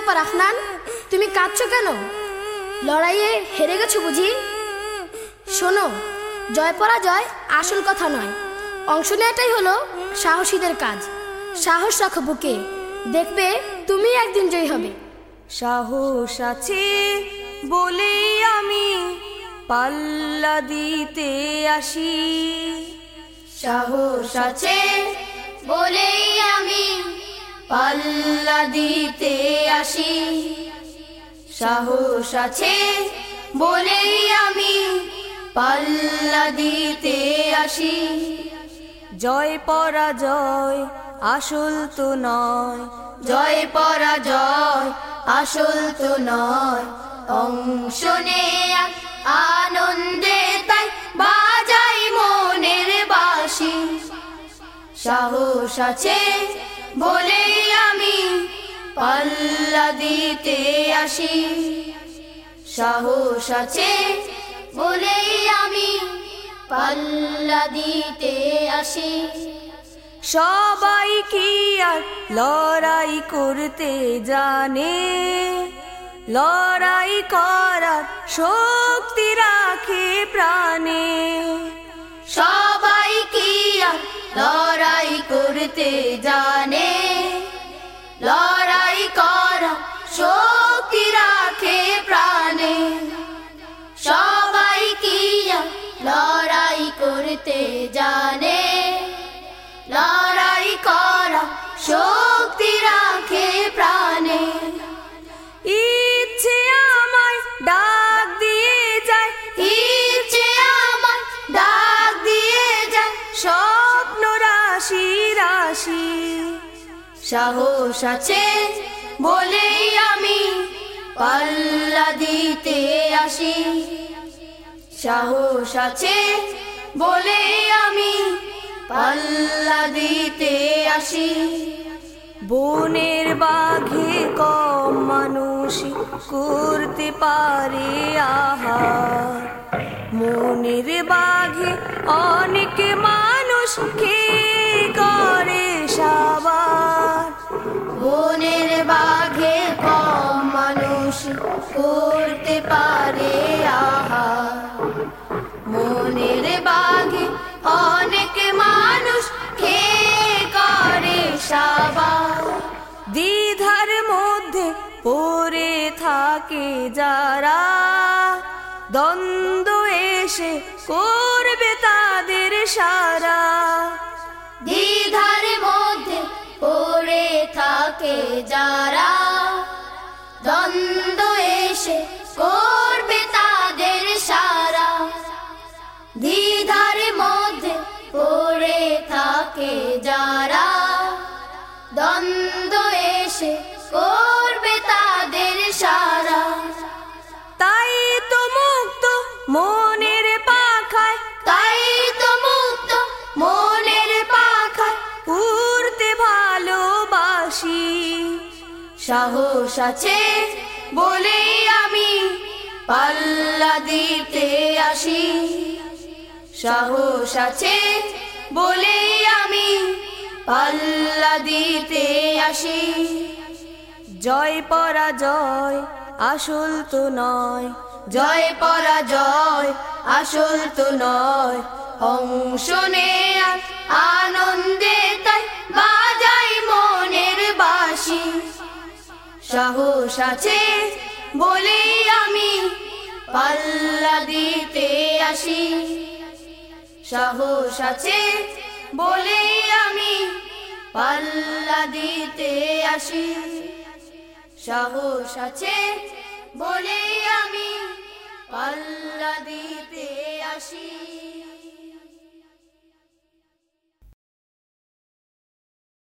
ব্যাপার আফনান? তুমি কাঁদছো কেন? লড়াইয়ে হেরে গেছো বুঝি? শোনো জয় পরাজয় আসল কথা নয়। অংশ নেওয়াটাই হলো সাহসীদের কাজ। সাহস রাখো বুকে। দেখবে তুমি একদিন জয়ী হবে। সাহস আছে বলেই আমি পাল্লা দিতে আসি। সাহস আছে বলেই আমি পাল্লা দিতে আসি। সাহস আছে বলেই আমি পাল্লা দিতে আসি। জয় পরাজয় আসল তো নয়, জয় পরাজয় আসল তো নয়। অংশ নেয়া আনন্দে তাই বাজাই মনের বাসি। সাহস আছে বলে আমি পাল্লা দিতে আসি। সাহস আছে বলে আমি পাল্লা দিতে আসি। সবাই কি আর লড়াই করতে জানে? লড়াই করার শক্তি রাখে প্রাণে। করতে জানে। লড়াই করা শক্তি রাখে প্রাণে। সবাই কি লড়াই করতে জানে। রাশি সাহস আছে বলেই আমি পাল্লা দিতে আসি। সাহস আছে বলেই আমি পাল্লা দিতে আসি। বনের বাঘে কম মানুষ করতে পারে আহার। মনের বাঘে অনেক মানুষ বনের বাঘে কম মানুষ করতে পারে আহার। মনের বাঘে অনেক মানুষ খে করে সাবার। দ্বিধার মধ্যে পড়ে থাকে যারা। দ্বন্দ্ব এসে করবে তাদের সারা। যারা দ্বন্দ্ব এসে করবে তাদের সারা দ্বিধার মধ্যে পড়ে থাকে যারা দ্বন্দ্ব এসে করবে তাদের সারা। তাই তো মুক্ত মনের সাহস আছে বলে আমি পাল্লা দিতে আসি। সাহস আছে বলে আমি পাল্লা দিতে আসি। জয় পরাজয় আসল তো নয়, জয় পরাজয় আসল তো নয়। অংশ নেয়ার আনন্দে তাই বাজাই মনের বাসি সাহস আছে বলেই আমি পাল্লা দিতে আসি। সাহস আছে বলেই আমি পাল্লা দিতে আসি। সাহস আছে বলেই আমি পাল্লা দিতে আসি।